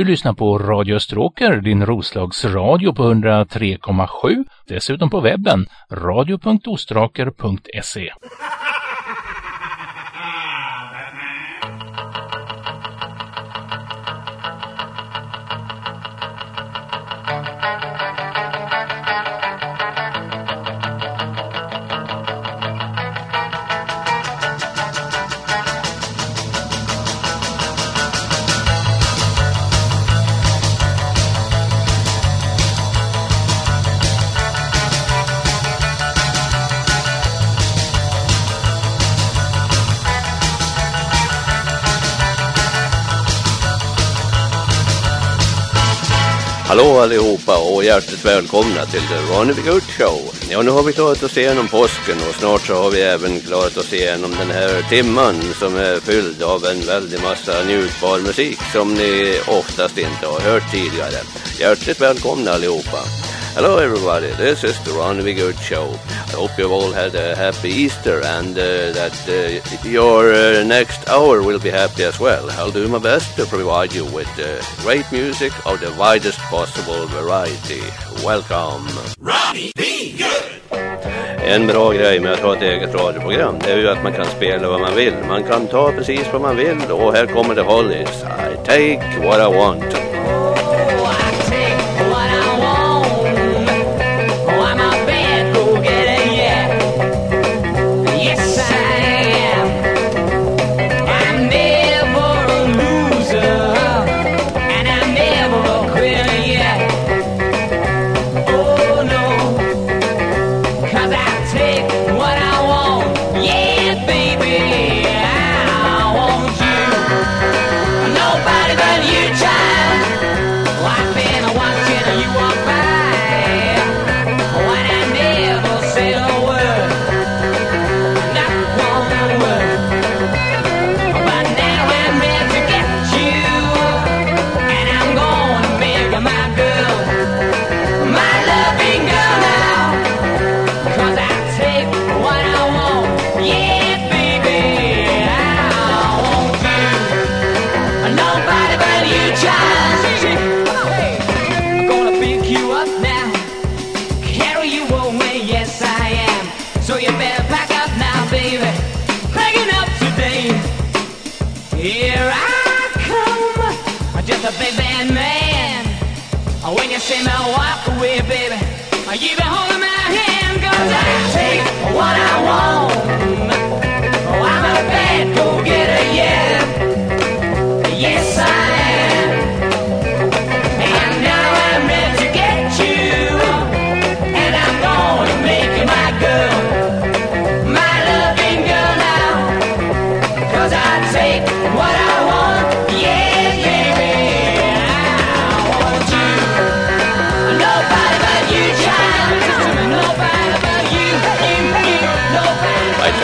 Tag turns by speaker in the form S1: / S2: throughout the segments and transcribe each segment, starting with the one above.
S1: Du lyssnar på Radio Österåker, din Roslagsradio på 103,7. Dessutom på webben radio.ostraker.se.
S2: allihopa och hjärtligt välkomna till The Ronny Good Show. Ja, nu har vi klarat oss igenom påsken och snart så har vi även klarat oss igenom den här timman som är fylld av en väldig massa njutbar musik som ni oftast inte har hört tidigare. Hjärtligt välkomna allihopa. Hello everybody, this is the Ron Good Show. I hope you've all had a happy Easter and uh, that uh, your uh, next hour will be happy as well. I'll do my best to provide you with uh, great music of the widest possible variety. Welcome! Ronnie Be Good! En bra grej med att ha ett eget radioprogram det är ju att man kan spela vad man vill. Man kan ta precis vad man vill och här kommer The Hollies. I take what I want.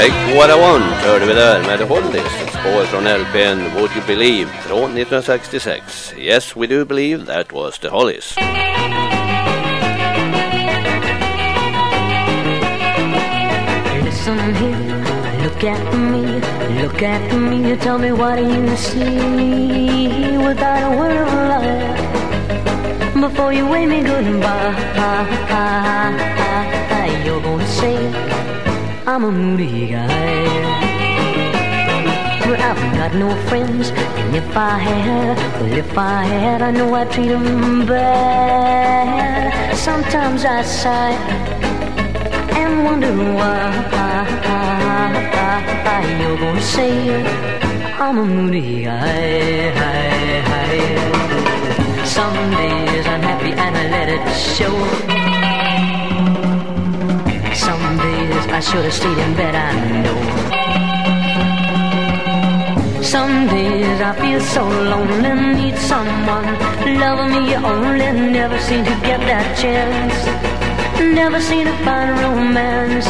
S2: Take What I Want hörde vi där med Hollies, ett spår från LPn Would You Believe från 1966. Yes, we do believe that was the Hollies.
S3: Listen here, look at me, look at me, tell me what you see without a word of lie. Before you wave me goodbye, I'm a moody guy. But I've got no friends, and if I had, well, if I had, I know I'd treat them bad. Sometimes I sigh and wonder why you're gonna say I'm a moody guy. Some days I'm happy and I let it show. I should have stayed in bed, I know. Some days I feel so lonely, need someone loving me only. Never seem to get that chance. Never seem to find romance.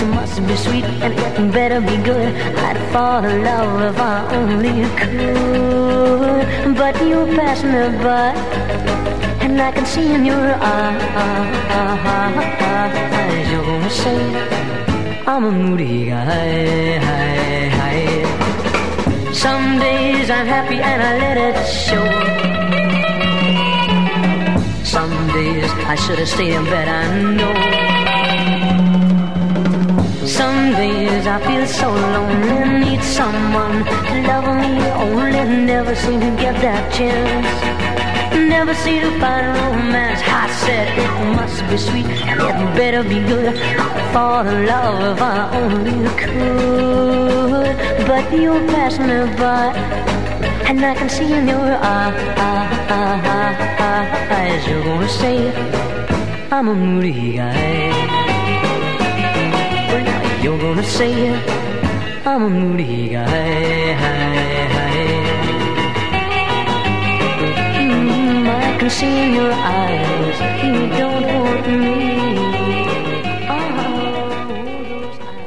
S3: It must be sweet and it better be good. I'd fall in love if I only could. But you pass me by, and I can see in your eyes You're gonna say I'm a moody guy Some days I'm happy and I let it show. Some days I should have stayed in bed, I know. Some days I feel so lonely Need someone to love me Only never seem to get that chance. Never seem to find romance. I said it must be sweet and it better be good. I'd fall in love if I only could. But you pass me by, and I can see in your eyes you're gonna say I'm a moody guy. You're gonna say I'm a moody guy. See in your eyes you don't want me.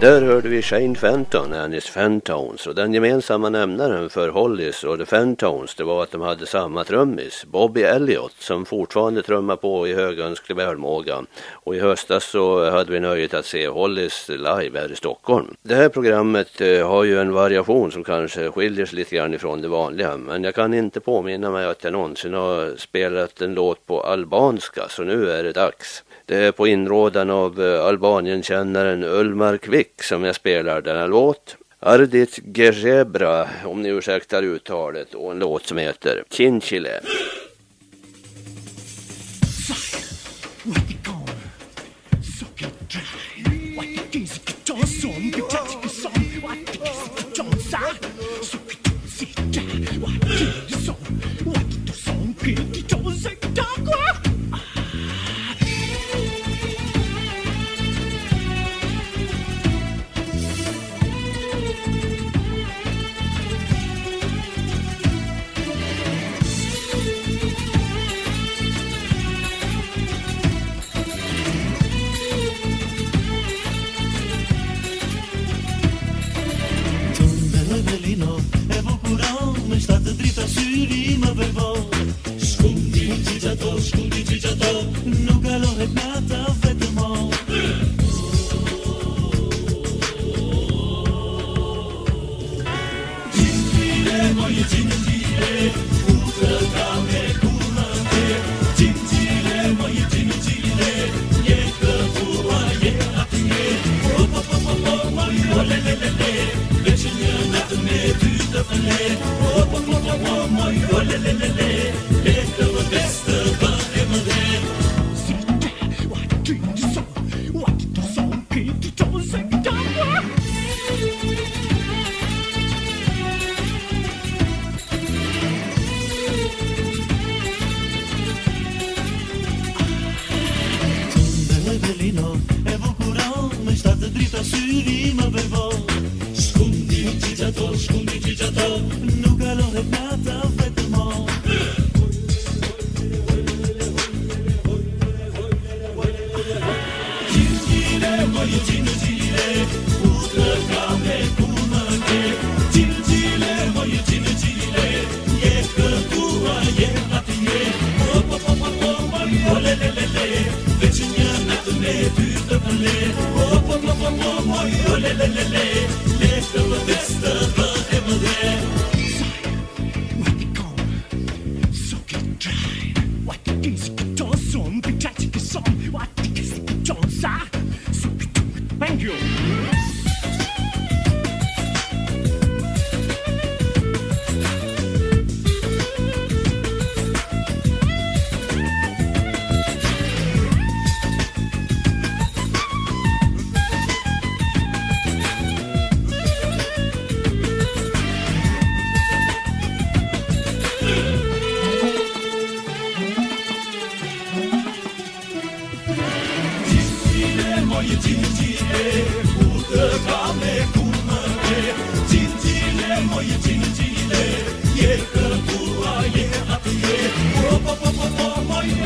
S4: Där hörde vi Shane Fenton, Anis Fentones och den gemensamma nämnaren för Hollies och The Fentones det var att de hade samma trummis, Bobby Elliott, som fortfarande trummar på i högönsklig välmåga. Och i höstas så hade vi nöjet att se Hollies live här i Stockholm. Det här programmet eh, har ju en variation som kanske skiljer sig lite grann ifrån det vanliga, men jag kan inte påminna mig att jag någonsin har spelat en låt på albanska, så nu är det dags. Det är på inrådan av eh, Albanienkännaren Ulmar Kvick som jag spelar denna låt. Ardit Gezebra, om ni ursäktar uttalet, och en låt som heter lino E bukuron me shtatë drita syri më bërbon Shkundi që gjato, shkundi që gjato Nuk alohet nata dhe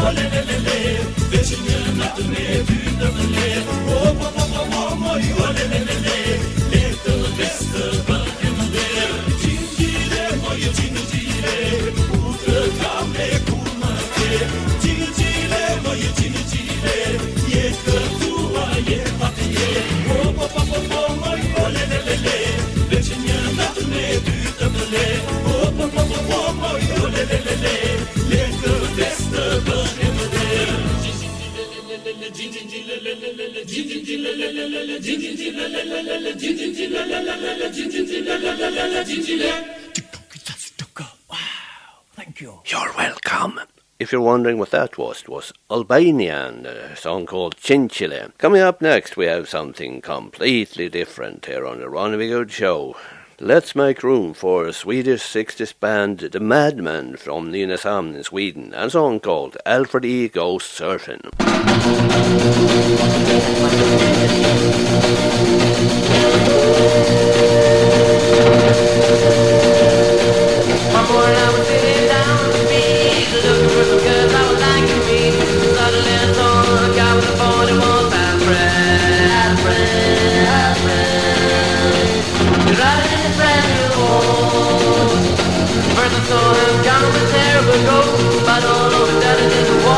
S4: Olelelele Chinchile.
S5: Thank you. You're welcome. If you're wondering what that was, it was Albanian, a song called Chinchile. Coming up next, we have something completely different here on the Ronny Good Show. Let's make room for a Swedish 60s band, The Madmen from Nynäshamn in Sweden, and a song called Alfred E. Goes Surfing.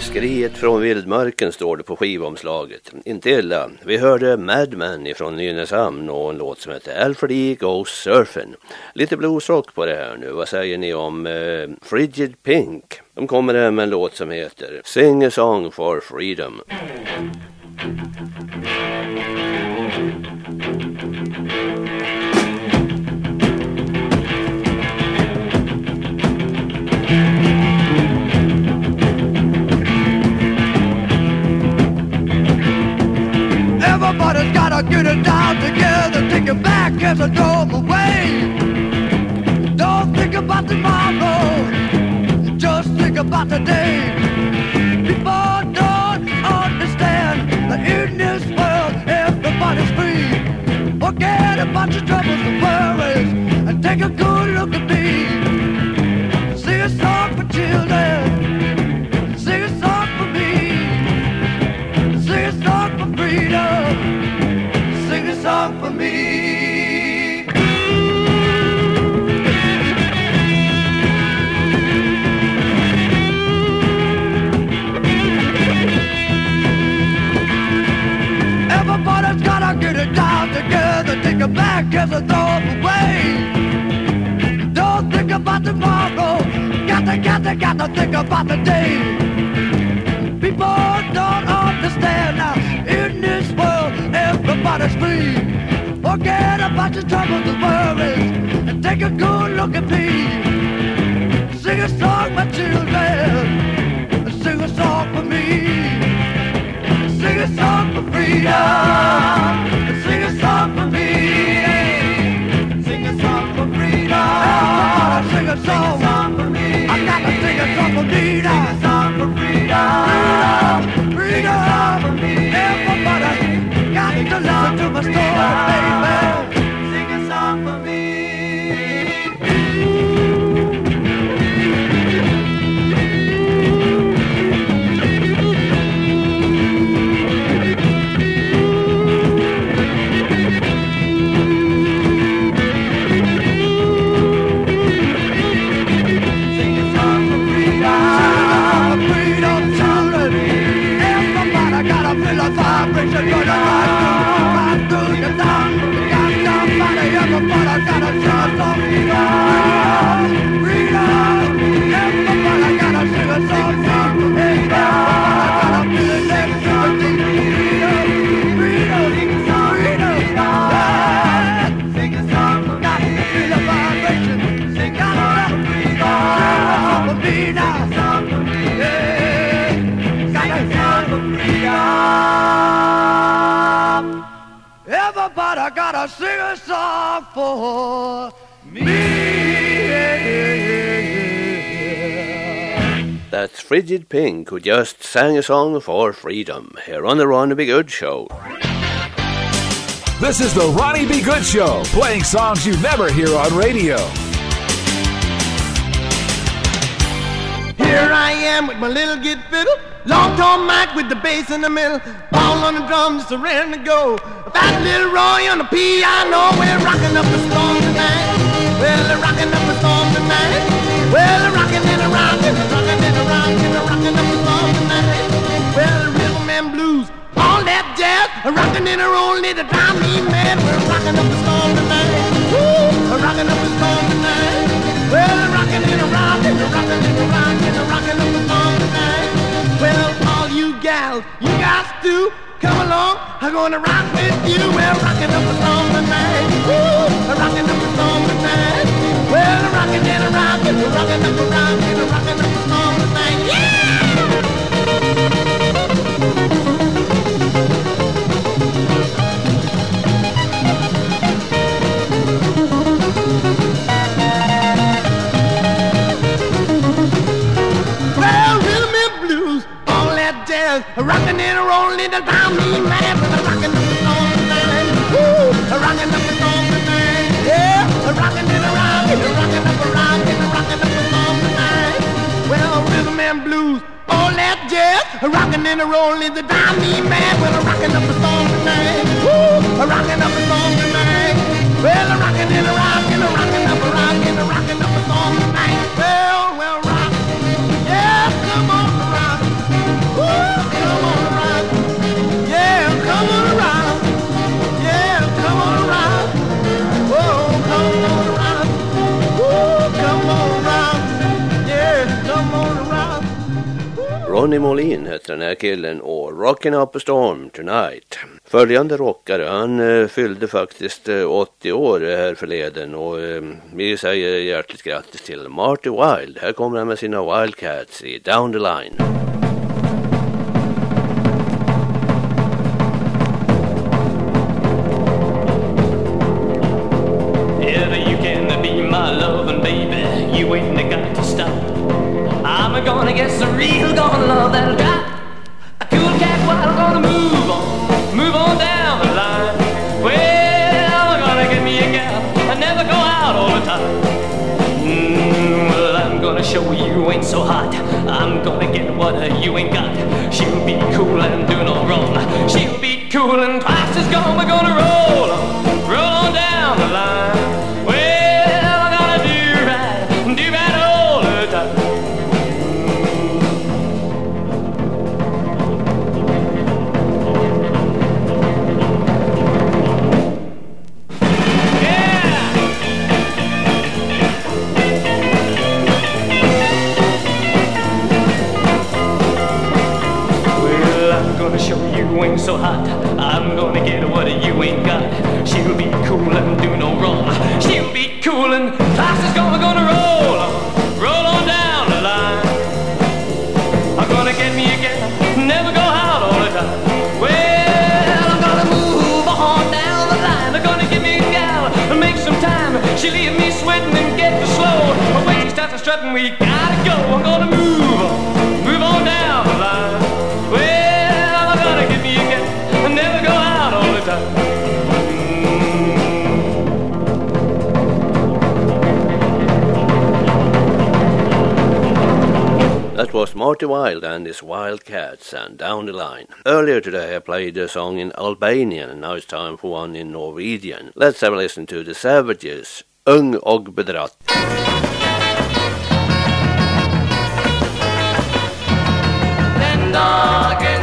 S5: Skriet från vildmarken står det på skivomslaget. Inte illa. Vi hörde Madman ifrån Nynäshamn och en låt som heter Alfred E. Goes Surfing. Lite bluesrock på det här nu. Vad säger ni om eh, Frigid Pink? De kommer här med en låt som heter Sing a song for freedom.
S6: As a normal way. Don't think about tomorrow, just think about today. Back as a away. Don't think about tomorrow, gotta, gotta, gotta think about the day. People don't understand now, in this world, everybody's free. Forget about your troubles and worries, and take a good look at me. Sing a song, my children, sing a song for me. Sing a song for freedom. Sing a song for Everybody got to listen to my story,
S7: I gotta sing a song for me.
S8: That's Frigid Pink who just sang a song for freedom here on the Ronnie B. Good Show.
S9: This is the Ronnie B. Good Show, playing songs you never hear on radio.
S7: Here I am with my little git fiddle, long tall mic with the bass in the middle, ball on the drums, just ready to go. Fat little Roy on the piano, we're rocking up the storm tonight. Well, they're rocking up the storm tonight. Well, they're rocking and a rocking, rocking and a rocking, rocking up the storm tonight. Well, the rhythm and blues, all that jazz, A rocking and a rolling, it drive me mad. We're rocking up the storm tonight. Woo, rocking up the storm tonight. Well, they're rocking and a rocking, rocking and a rocking I'm gonna rock with you. We're rocking up the storm tonight. Woo, rocking up the storm tonight. Well, rocking and a rocking, rocking up the rocking, rocking up the storm tonight. Yeah! Rhythm and it down me mad Rocking and a a up the. Well, down me mad with a rocking up the storm tonight. Woo, rocking up the storm tonight. Well, rocking and a rocking, rocking up a rocking,
S8: Ronnie Molin heter den här killen och Rockin' Up a Storm Tonight. Följande rockare, han eh, fyllde faktiskt eh, 80 år här förleden och eh, vi säger hjärtligt grattis till Marty Wild. Här kommer han med sina Wildcats i Down the Line.
S10: Show you ain't so hot. I'm gonna get what you ain't got. She'll be cool and do no wrong. She'll be cool and twice as gone. We're gonna roll She leave me sweating and get to slow. But when she starts strutting, we gotta go. I'm gonna move move on down the line. Well, I'm gonna get me a gal and never go out all the time.
S8: That was Marty Wilde and his Wildcats and Down the Line. Earlier today I played a song in Albanian and now it's time for one in Norwegian. Let's have a listen to The Savages, Ung och bedratt.
S10: Den dagen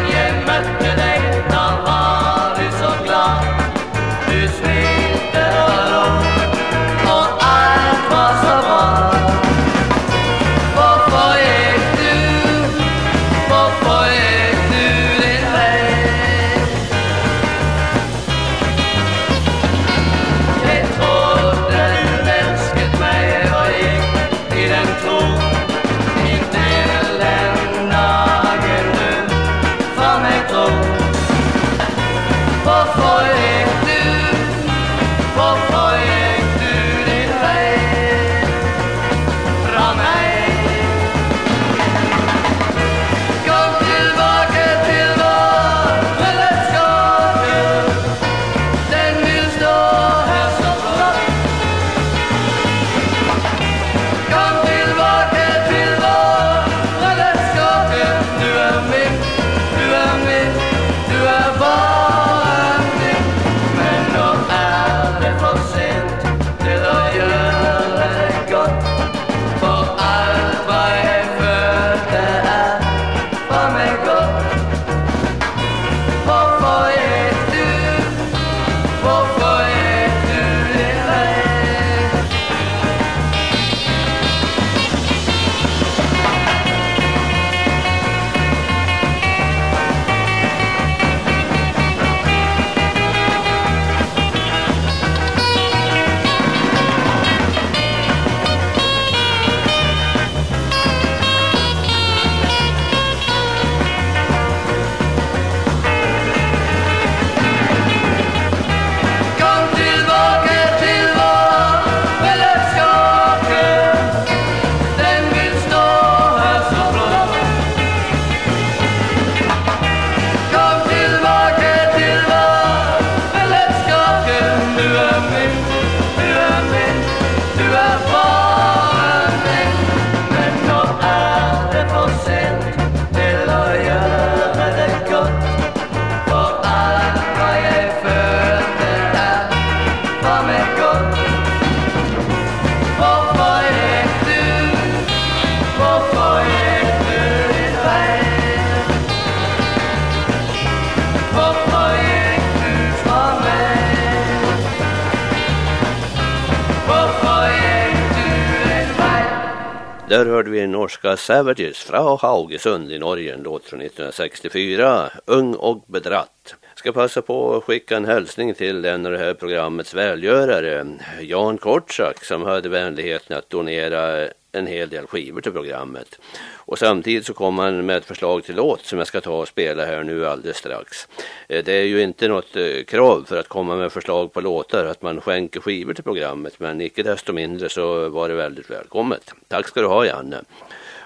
S8: Där hörde vi norska Savages från Haugesund i Norge, en låt från 1964, Ung och bedratt. Ska passa på att skicka en hälsning till en av det här programmets välgörare, Jan Kortsak, som hade vänligheten att donera en hel del skivor till programmet. Och samtidigt så kom han med ett förslag till låt som jag ska ta och spela här nu alldeles strax. Eh, det är ju inte något eh, krav för att komma med förslag på låtar att man skänker skivor till programmet men icke desto mindre så var det väldigt välkommet. Tack ska du ha Janne.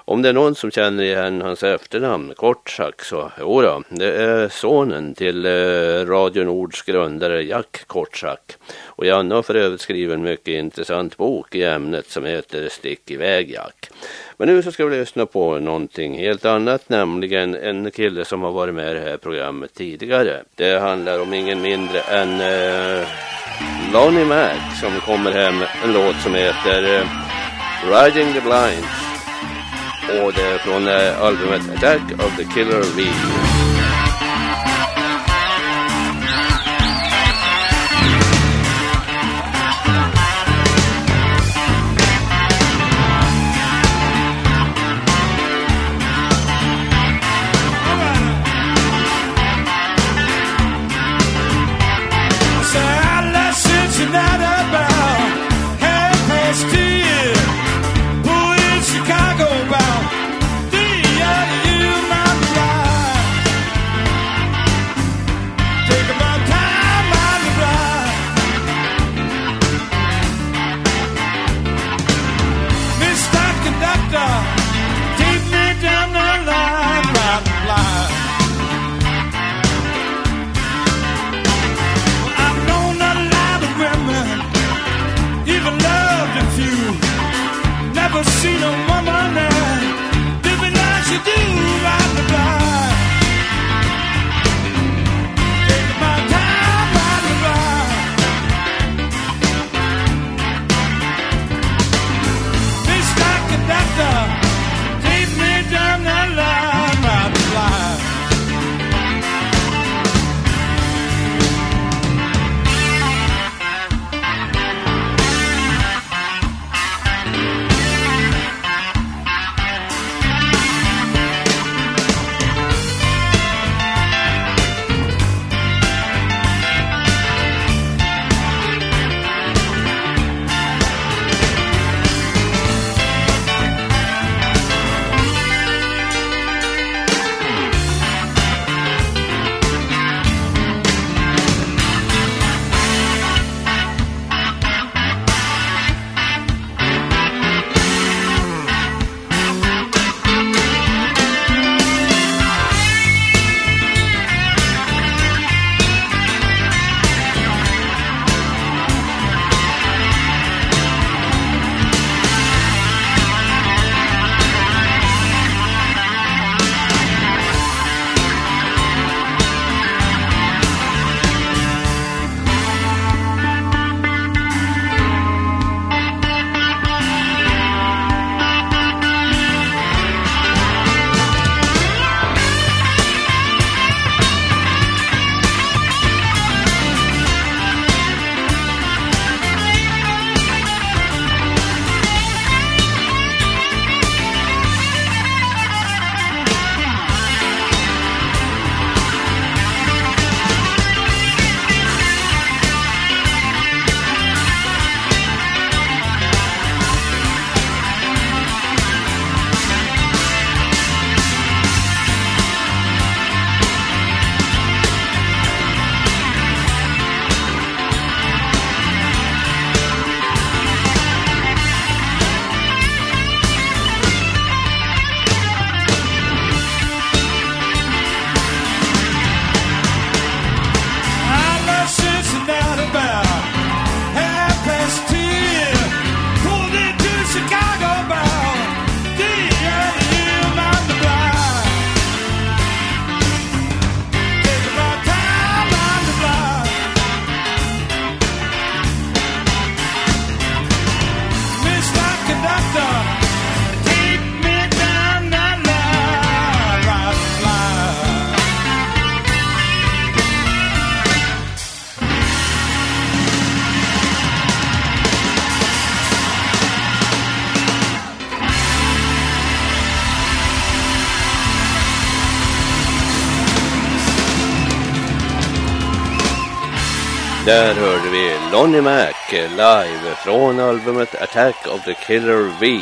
S8: Om det är någon som känner igen hans efternamn, kort sagt så, jodå, det är sonen till eh, Radio Nords grundare Jack Kortsack. Och Janne har för övrigt skrivit en mycket intressant bok i ämnet som heter Stick iväg Jack. Men nu så ska vi lyssna på någonting helt annat, nämligen en kille som har varit med i det här programmet tidigare. Det handlar om ingen mindre än eh, Lonnie Mac som kommer hem en låt som heter eh, Riding the Blinds. Och det är från albumet Attack of the Killer V. Där hörde vi Lonnie Mac live från albumet Attack of the Killer V,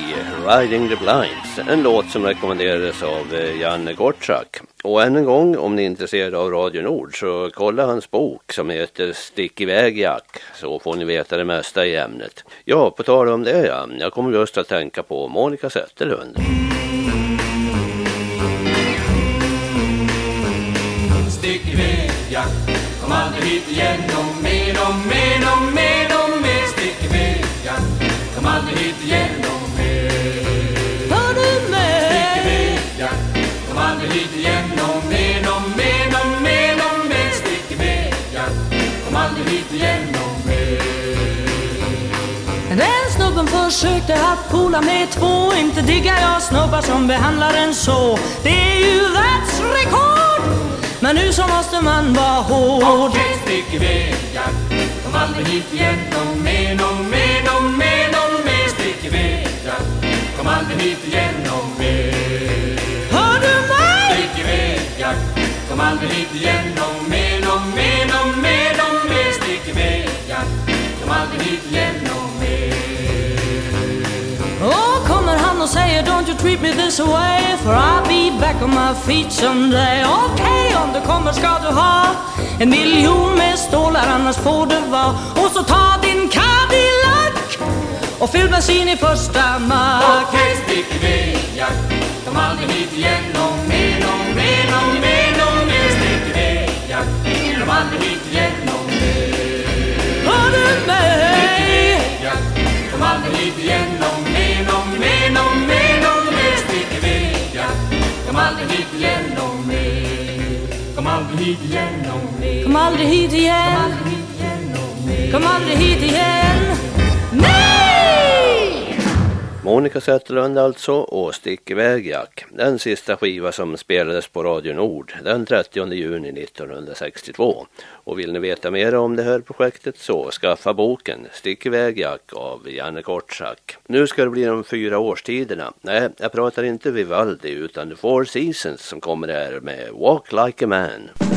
S8: Riding the Blinds. En låt som rekommenderades av eh, Janne Gottschalk. Och än en gång, om ni är intresserade av Radio Nord så kolla hans bok som heter Stick iväg Jack. Så får ni veta det mesta i ämnet. Ja, på tal om det ja. Jag kommer just att tänka på Monica Zetterlund.
S2: Stick iväg Jack, kom aldrig hit igen och mer och mer och mer och mer Stick iväg Jack, kom aldrig hit igen och mer
S11: Hör du
S2: Stick
S11: mig?
S2: iväg Jack, kom aldrig hit igen och mer och mer och mer och mer Stick iväg Jack, kom aldrig hit igen och mer
S11: Den snubben försökte att pola med två. Inte diggar jag snubbar som behandlar en så. Det är ju världsrekord Men nu så måste man vara hård.
S2: Okej, stick iväg Jack, kom aldrig hit igen. Och mer och mer och mer och mer Stick iväg Jack, kom aldrig hit igen. Och mer
S11: Hör du mig?
S2: Stick iväg Jack, kom aldrig hit igen. Och mer och mer och mer och mer Stick iväg Jack, kom aldrig hit igen. Och mer
S11: Och kommer han säger Don't you treat me this way For I'll be back on my feet someday. Okej, om du kommer ska du ha En miljon med stålar annars får det vara. Och så ta din Cadillac Och fyll bensin i första mack
S2: Okej, stick Sticky Jack, kom aldrig hit igen och Kom aldrig hit igen Kom aldrig hit igen Kom aldrig hit igen
S11: Nej!
S8: Monica Zetterlund alltså och Stick iväg Jack. Den sista skiva som spelades på Radio Nord den 30 juni 1962. Och vill ni veta mer om det här projektet så skaffa boken Stick iväg Jack av Janne Kortsack. Nu ska det bli de fyra årstiderna. Nej, jag pratar inte Vivaldi utan The Four Seasons som kommer här med
S12: Walk Like a Man.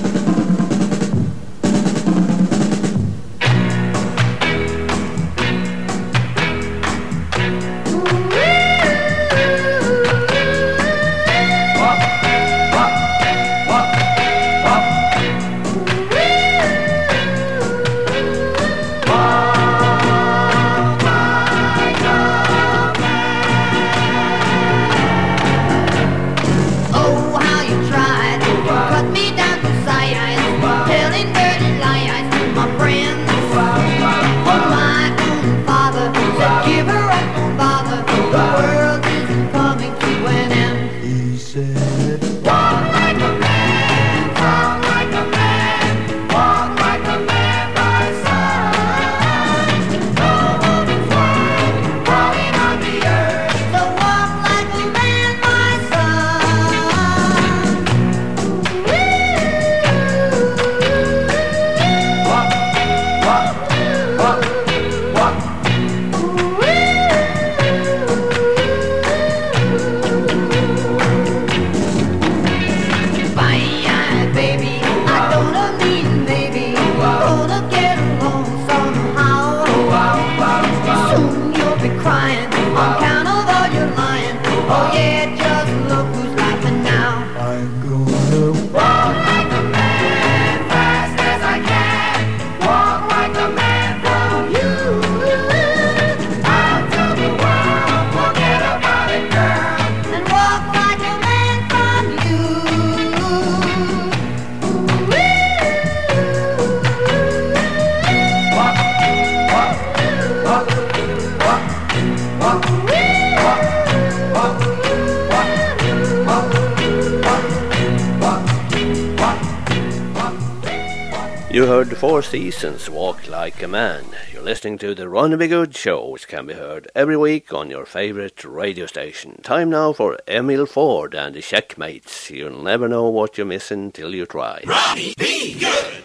S8: Seasons Walk Like a Man. You're listening to the Ronny Good Show, which can be heard every week on your favourite radio station. Time now for Emil Ford and the Checkmates. You'll never know what you're missing till you try. Ronnie Be Good!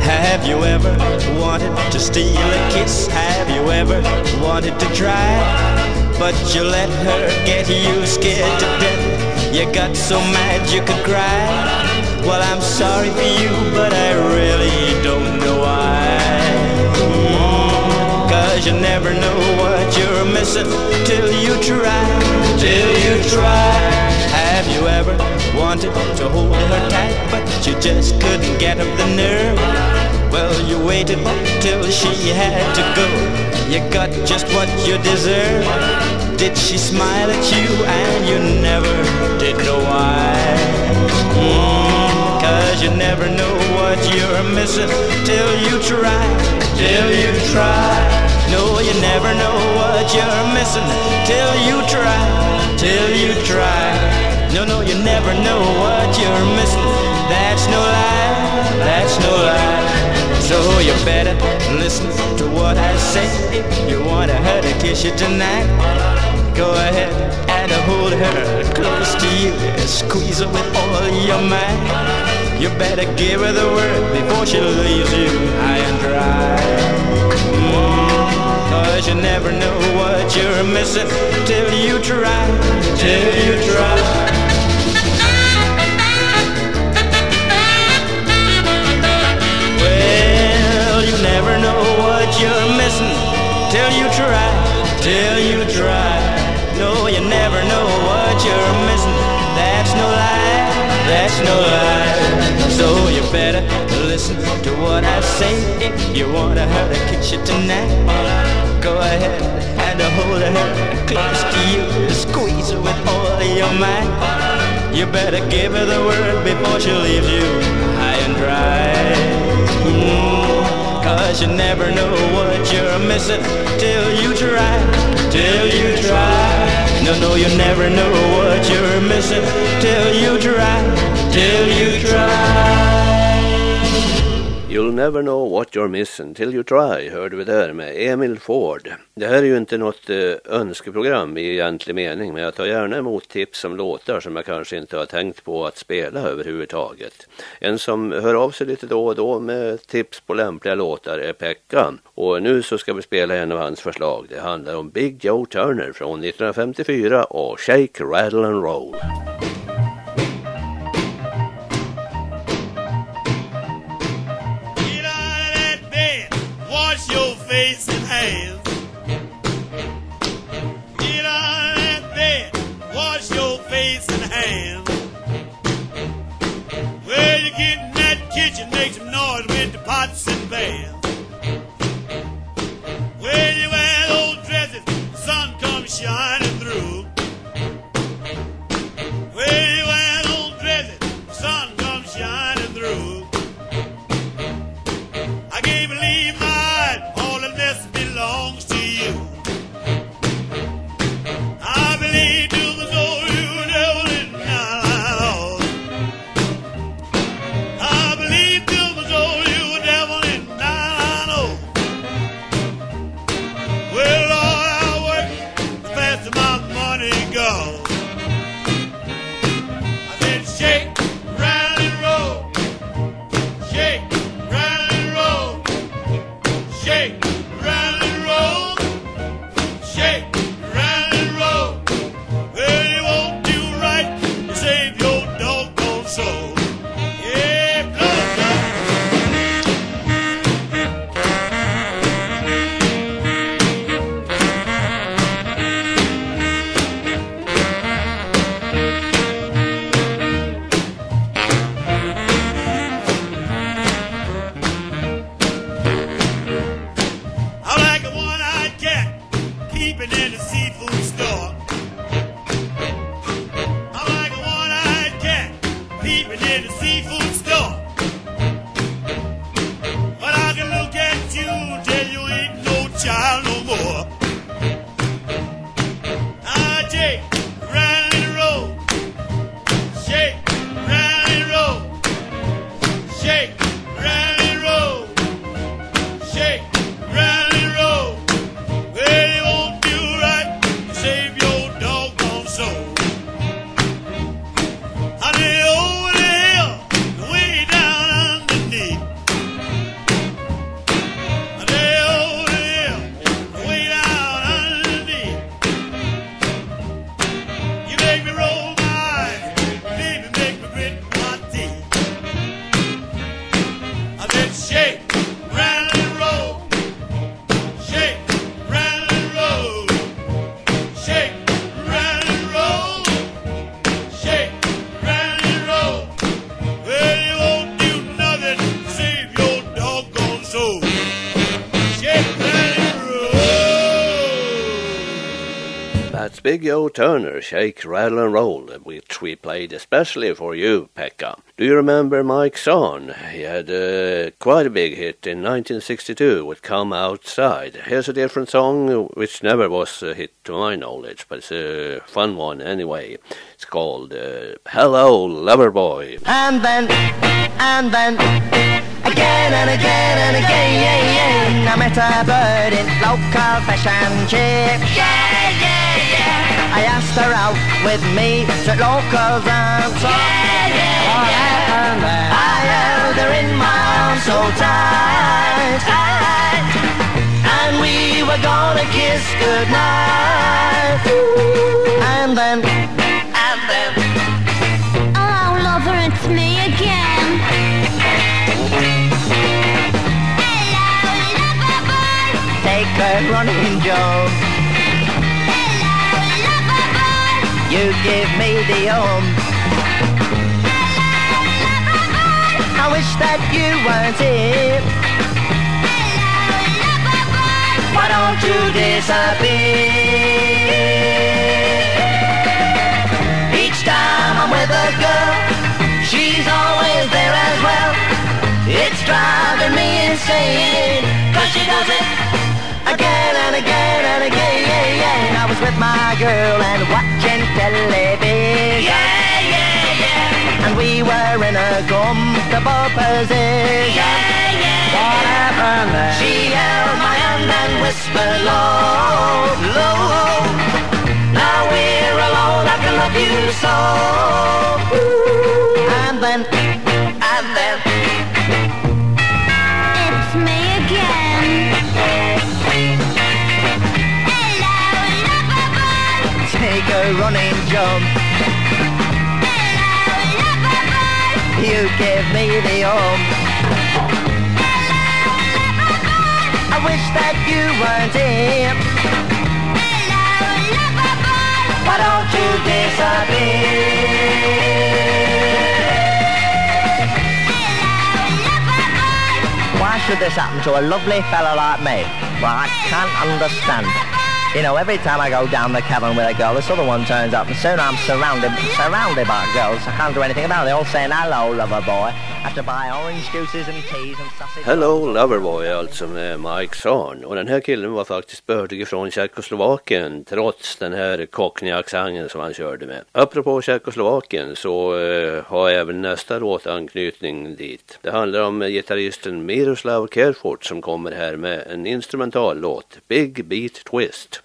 S13: Have you ever wanted to steal a kiss? Have you ever wanted to try? But you let her get you scared to death. You got so mad you could cry. Well, I'm sorry for you, but I really don't know why. Cause you never know what you're missing till you try. Till you try. Have you ever wanted to hold her tight, but you just couldn't get up the nerve? Well, you waited till she had to go. You got just what you deserve. Did she smile at you and you never did know why? Mm, Cause you never know what you're missing till you try. Till you try. No, you never know what you're missing till you try. Till you try. No, no, you never know what you're missing. That's no lie. That's no lie. So you better listen to what I say. If you wanna her to kiss you tonight, go ahead and hold her close to you. Squeeze her with all your might. You better give her the word before she leaves you high and dry. Mm, Cause you never know what you're missing till you try. Till you try. Well, you never know what you're missing till you try, till you try. No, you never know what you're missing. That's no lie, that's no lie. So you better listen to what I say if you wanna her to kiss you tonight. Go ahead and hold her close to you, squeeze her with all your might. You better give her the word before she leaves you high and dry. Mm, Cause you never know what you're missing till you try, till you try. No, no, you never know what you're missing till you try, till you try.
S8: You'll never know what you're missing till you try, hörde vi där med Emil Ford. Det här är ju inte något eh, önskeprogram i egentlig mening, men jag tar gärna emot tips om låtar som jag kanske inte har tänkt på att spela överhuvudtaget. En som hör av sig lite då och då med tips på lämpliga låtar är Pekka. Och nu så ska vi spela en av hans förslag. Det handlar om Big Joe Turner från 1954 och Shake, Rattle and Roll.
S14: Face and hands. Get of that bed, wash your face and hands. Well, you get in that kitchen, make some noise with the pots and pans.
S8: Big Joe Turner, Shake, Rattle and Roll, which we played especially for you, Pekka. Do you remember Mike Sarne? He had uh, quite a big hit in 1962 with Come Outside. Here's a different song which never was a hit to my knowledge, but it's a fun one anyway. It's called uh, Hello Loverboy.
S15: And then, and then, again and again and again, I met a bird in local fish and chips. Yeah, yeah, yeah. I asked her out with me to locals and so. Yeah, yeah, yeah. I held her in my arms so tight, tight. And we were gonna kiss goodnight. And then, and then.
S3: Oh, lover, it's me again. Hello, lover boy.
S15: Take a running jump. You give me the um. Wish that you weren't here. Why don't you disappear? Each time I'm with a girl, she's always there as well. It's driving me insane, cause she does it again and again and again. I was with my girl and watching television. Yeah. And we were in a comfortable position. Yeah, yeah, what happened there? She held my hand and whispered low, low. Now we're alone, I can love you so. And then, and then.
S3: It's me again.
S15: Take a running jump. You give me the um. I wish that you weren't here. Hello, lover boy. Why don't you disappear? Why should this happen to a lovely fella like me? Well, I can't understand. You know, every time I go down the cavern with a girl, this other one turns up, and soon I'm surrounded, surrounded by girls. I can't do anything about it. They're all saying, hello, lover boy.
S8: Hello Loverboy alltså med Mike Son. Och den här killen var faktiskt bördig från Tjeckoslovakien trots den här cockney-accenten som han körde med. Apropå Tjeckoslovakien så eh, har även nästa låt anknytning dit. Det handlar om eh, gitarristen Miroslav Kerfort som kommer här med en instrumental låt, Big Beat Twist.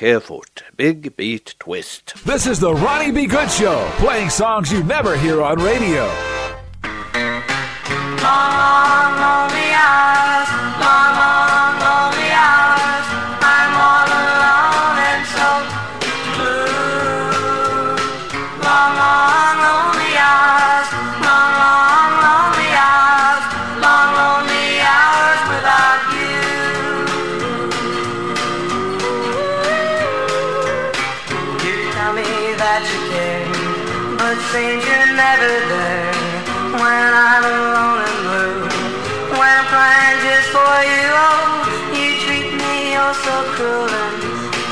S8: Miroslav Carefort, Big Beat Twist.
S9: This is the Ronnie B. Good Show, playing songs you never hear on radio.
S13: Long, long, lonely hours,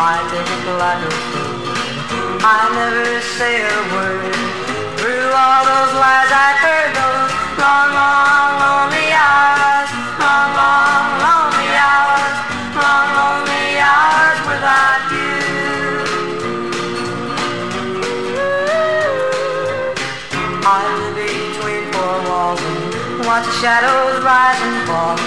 S13: I like a fool. I never say a word through all those lies I've heard, those long, long, lonely hours, long, long, lonely hours, long, lonely hours without you. I live between four walls and watch the shadows rise and fall.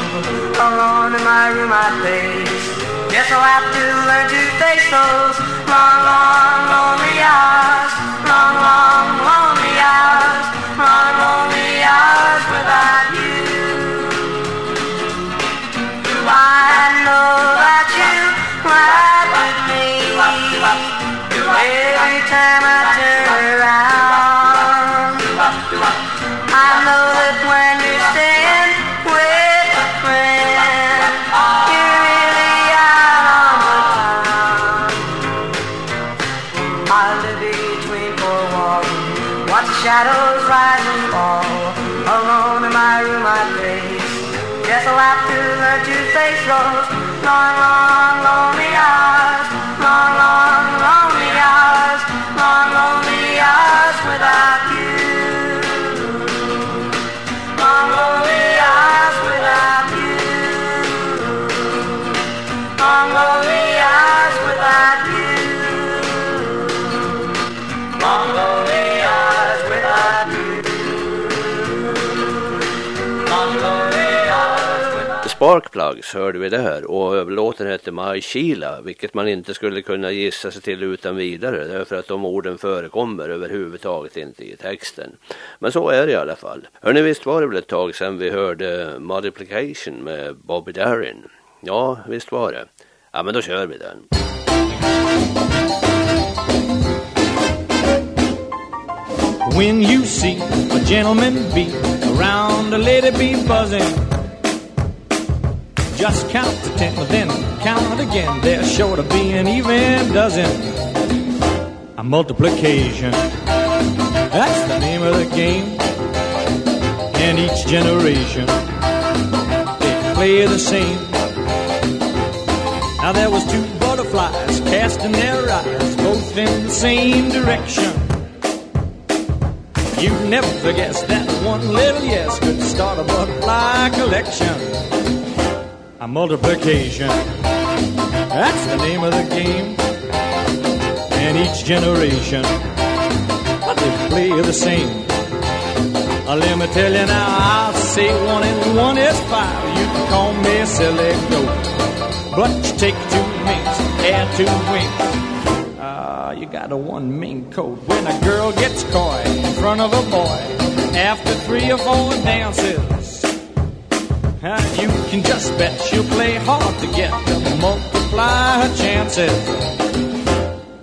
S13: Alone in my room I face. Guess I'll have to learn to face those long, long, lonely hours. Long, long, lonely hours. Long, lonely hours without you. Do I know that you ride with me? Every time I Dark
S8: Sparkplugs hörde vi där och låten hette My Sheila, vilket man inte skulle kunna gissa sig till utan vidare därför att de orden förekommer överhuvudtaget inte i texten. Men så är det i alla fall. Hörni, visst var det väl ett tag sedan vi hörde Multiplication med Bobby Darin? Ja, visst var det. Ja, men då kör vi den.
S16: When you see a gentleman be around a lady be buzzing, just count to ten, then count it again. They're sure to be an even dozen. A multiplication, that's the name of the game. And each generation, they play the same. Now there was two butterflies casting their eyes both in the same direction. You never guessed that one little yes could start a butterfly collection. A multiplication, that's the name of the game. And each generation, they play the same. Uh, let me tell you now, I'll say one and one is five. You can call me silly goat. But you take two minks, add two winks. Ah, you got a one mink coat. When a girl gets coy in front of a boy after three or four dances, you can just bet she'll play hard to get to multiply her chances.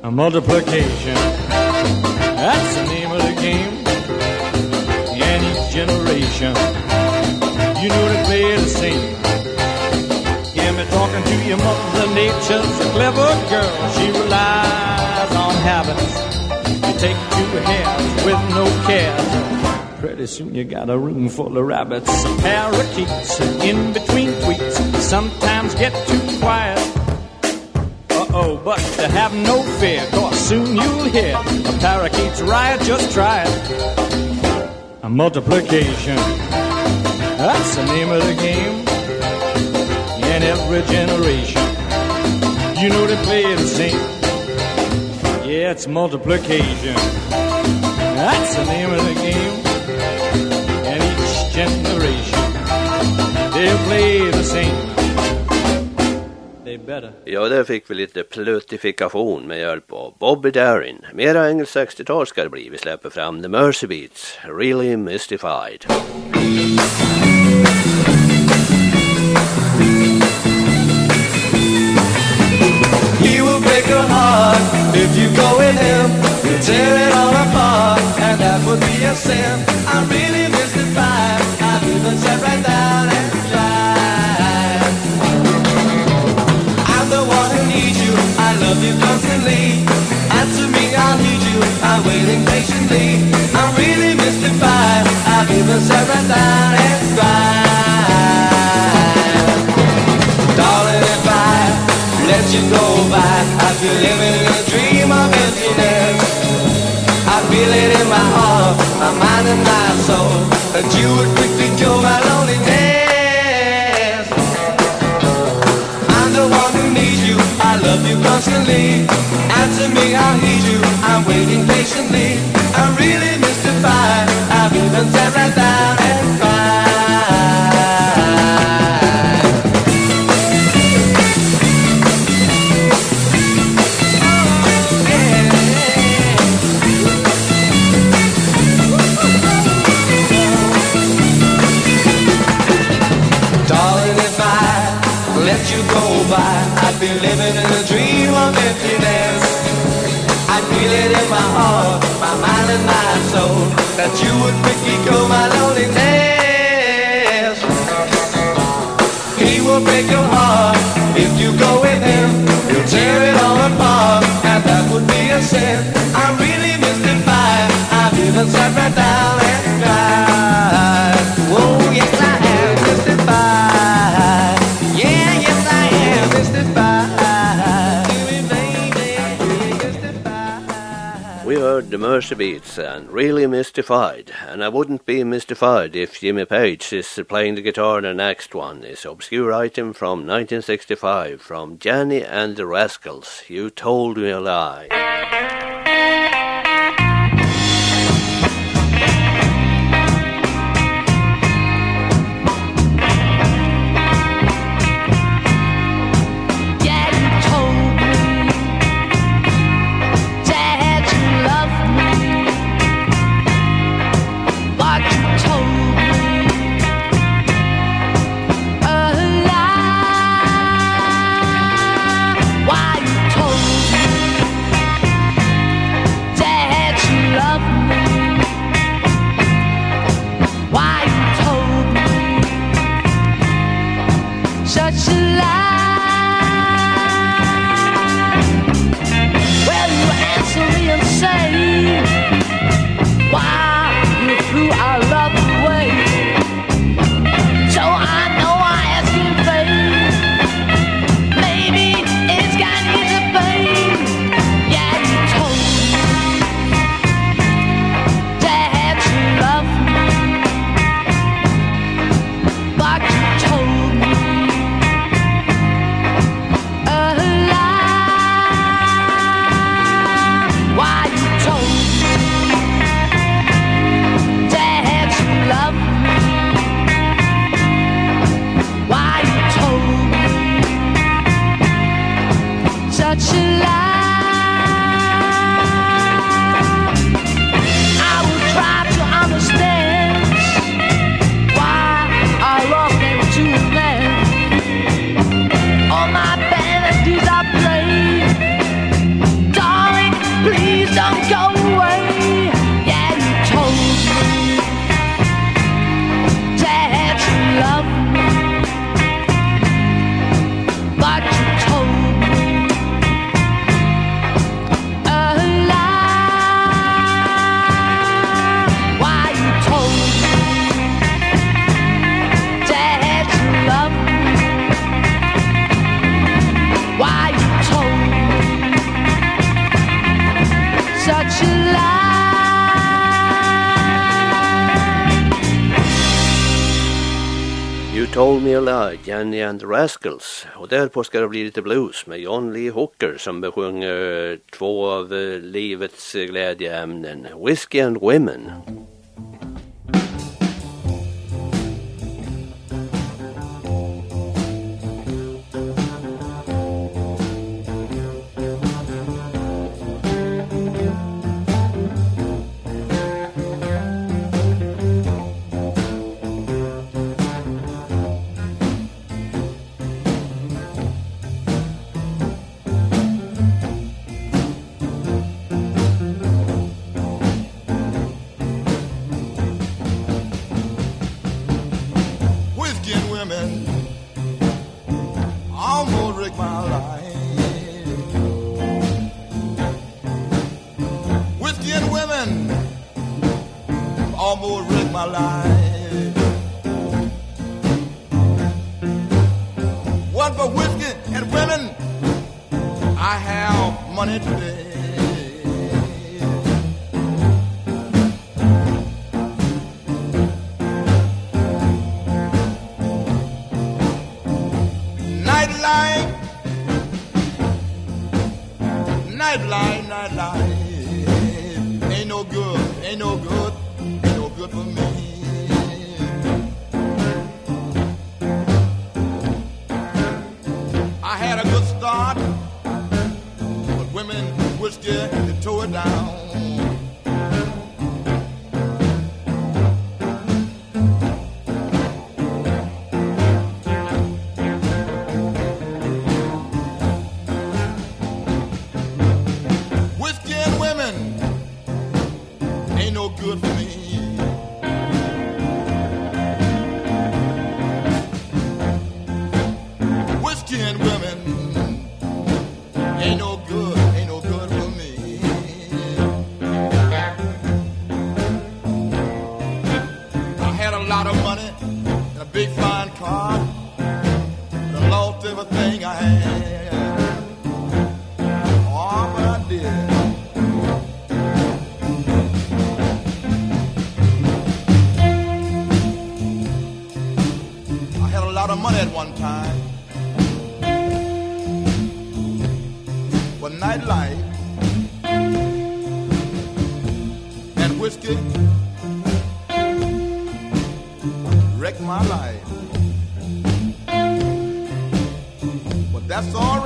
S16: A multiplication, that's the name of the game. Each generation, you know they play the same. Yeah, me talking to your mother nature's a clever girl. She relies on habits. You take two hands with no care. Pretty soon you got a room full of rabbits. Parakeets in between tweets sometimes get too quiet. Uh-oh, but to have no fear, cause soon you'll hear a parakeet's riot, just try it. A multiplication, that's the name of the game in every generation. You know they play the same. Yeah, it's multiplication. That's the name of the game. Generation, they play the same. They
S17: better.
S2: Ja, där fick vi lite pluttifikation med hjälp av Bobby Darin. Mera engelskt 60-tal ska det bli. Vi släpper fram The Mercy Beats, Really Mystified.
S18: He will break your heart if you go with him. He'll tear it all apart, and that would be a sin. I'm really mystified. I've even sat waiting patiently. I'm really mystified. I've even sat right down and cried. Darling, if I let you go by. I feel living in a dream of emptiness. I feel it in my heart, my mind and my soul, that you would quickly cure my loneliness. Constantly. Answer me, I'll heed you, I'm waiting patiently. I'm really mystified, I've even sat right down that you would quickly cure my loneliness. He will break your heart if you go with him. He'll tear it all apart, and that would be a sin. I'm really mystified. I've even sat right down and cried.
S2: The Merseybeats and Really Mystified. And I wouldn't be mystified if Jimmy Page is playing the guitar in the next one. This obscure item from 1965 from Jenny and the Rascals. You told me a lie. Jenny and the Rascals. Och därpå ska det bli lite blues med John Lee Hooker som besjunger två av eh, livets glädjeämnen, Whiskey and Women.
S19: Nightlife, of money at one time. But nightlife and whiskey wrecked my life. But that's all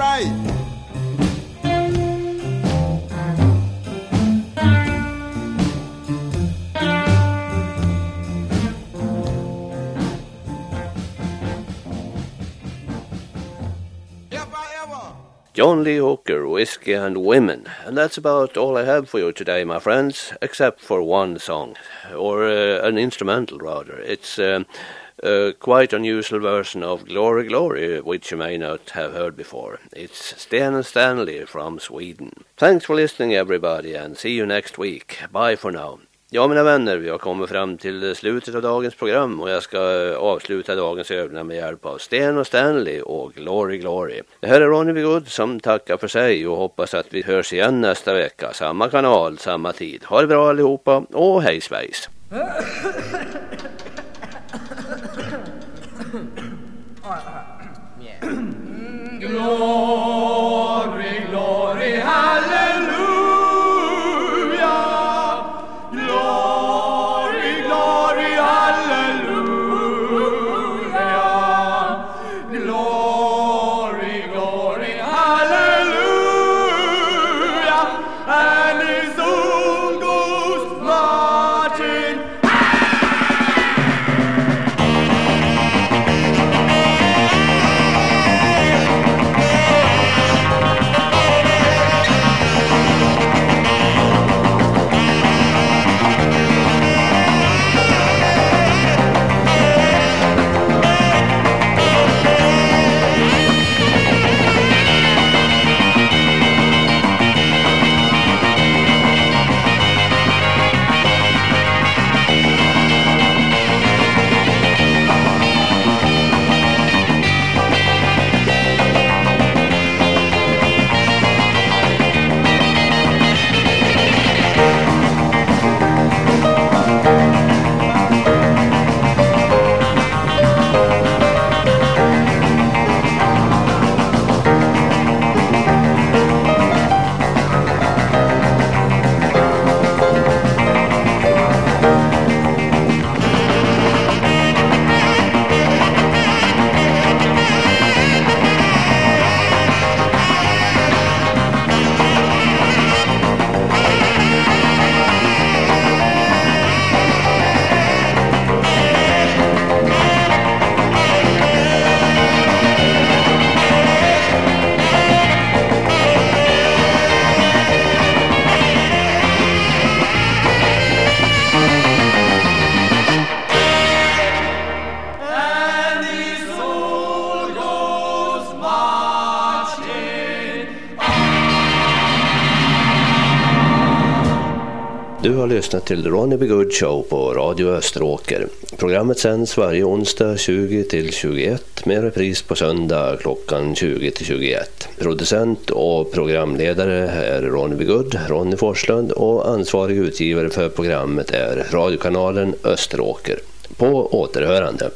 S8: John Lee Hooker, Whiskey and Women. And that's about all I have for you today, my friends, except for one song, or uh, an instrumental rather. It's um, a quite unusual version of Glory Glory, which you may not have heard before. It's Sten Stanley from Sweden. Thanks for listening everybody and see you next week. Bye for now. Ja, mina vänner, vi har kommit fram till slutet av dagens program och jag ska eh, avsluta dagens övningar med hjälp av Sten och Stanley och Glory Glory. Det här är Ronny Good som tackar för sig och hoppas att vi hörs igen nästa vecka. Samma kanal, samma tid. Ha det bra allihopa och hej svejs!
S19: Glory, glory, hallelujah.
S8: Har lyssnat till Ronny B. Good Show på Radio Österåker. Programmet sänds varje onsdag 20-21 med repris på söndag klockan 20-21. Producent och programledare är Ronny B. Good, Ronny Forslund och ansvarig utgivare för programmet är radiokanalen Österåker. På återhörande.